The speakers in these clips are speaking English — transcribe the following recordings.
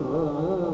嗯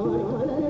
Ah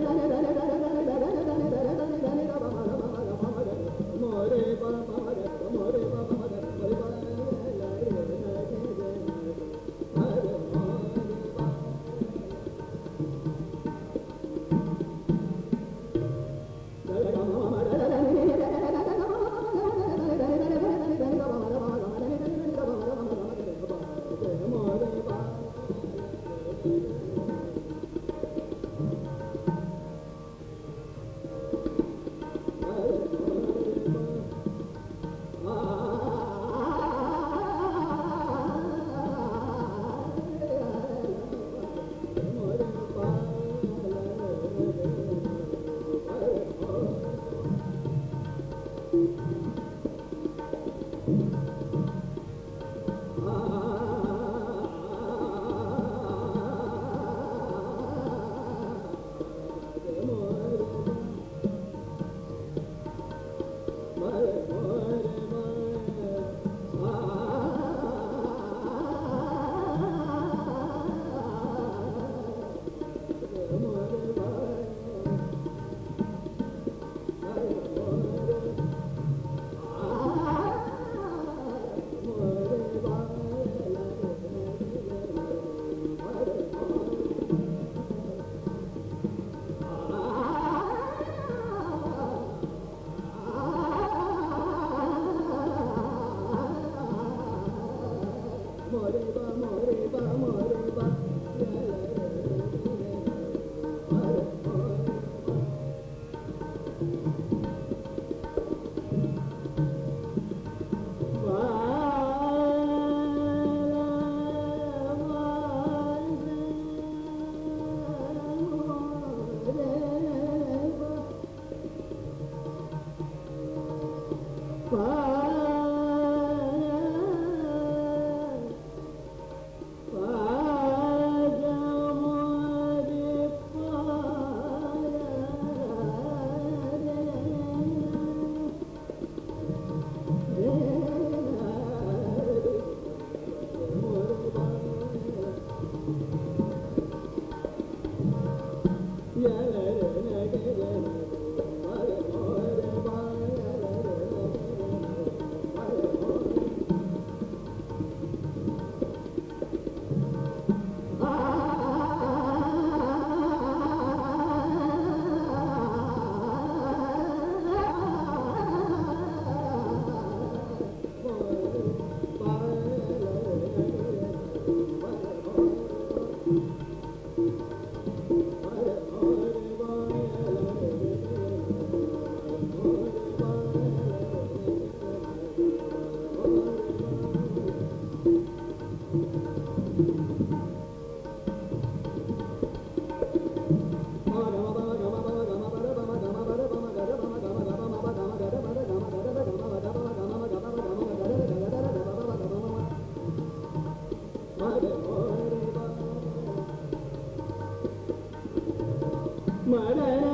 人呢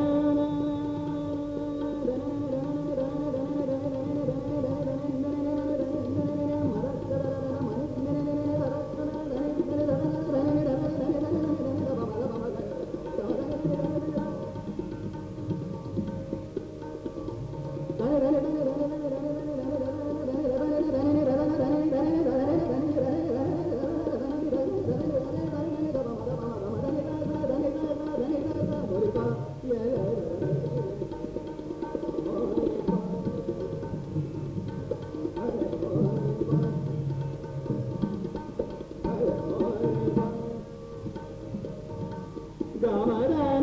Oh I'd